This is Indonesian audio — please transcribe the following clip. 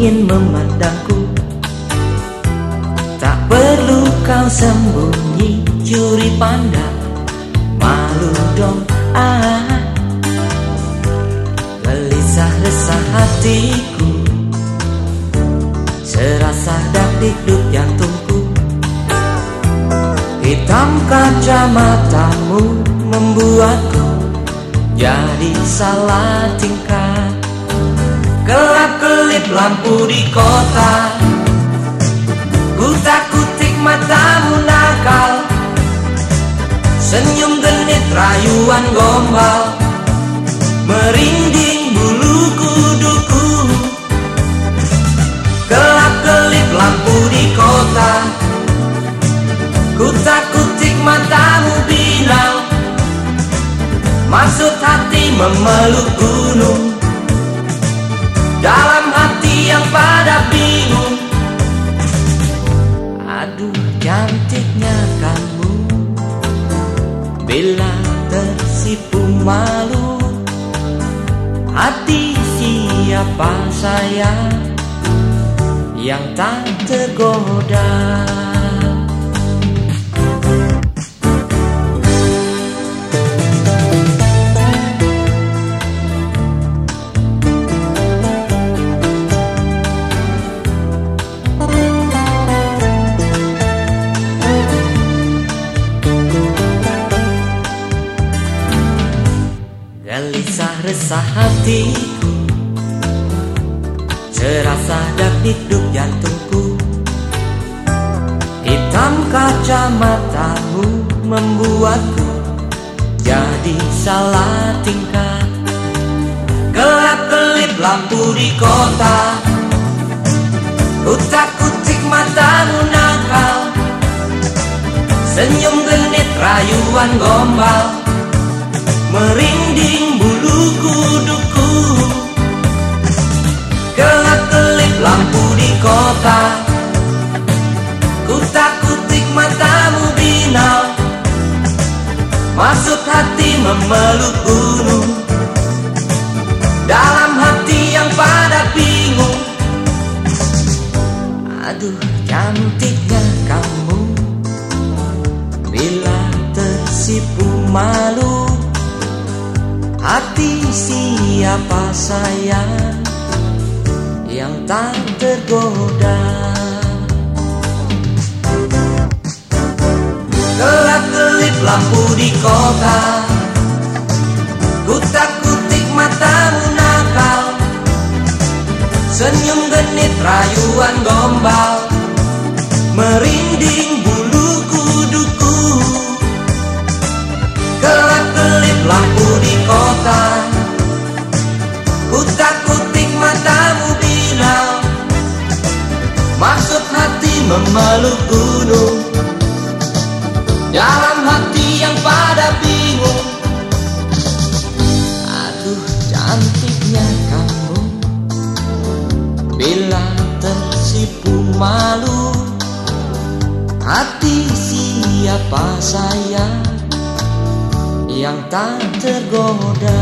memandangku. Tak perlu kau sembunyi curi pandang Malu dong ah. Gelisah resah hatiku Serasa dak dikduk jantungku. Hitam kacamatamu membuatku jadi salah tingkah Kelap-kelip lampu di kota. Kutak-kutik matamu nakal. Senyum genit rayuan gombal. Merinding bulu kuduku. Kelap-kelip lampu di kota. Kutak-kutik matamu binal. Maksud hati memeluk gunung. Dalam Aduh cantiknya kamu. Bila tersipu malu Hati siapa saya Yang tak tergoda resah hatiku Serasa dikduk jantungku. Hitam kacamatamu membuatku Jadi salah tingkah Gelap-kelip lampu di kota. Kutak-kutik matamu nakal. Senyum genit rayuan gombal Merinding bulu kuduku Kelap-kelip lampu di kota. Kutak-kutik matamu binal. Masuk hati memeluk gunung. Dalam hati yang pada bingung. Aduh cantiknya kamu. Bila tersipu malu Hati siapa saya Yang tak tergoda? Gelap-gelip lampu di kota. Kutak-kutik matamu nakal Senyum genit rayuan gombal. Merinding memeluk gunung. Dalam hati yang pada bingung Aduh cantiknya kamu. Bila tersipu malu Hati siapa saya yang tak tergoda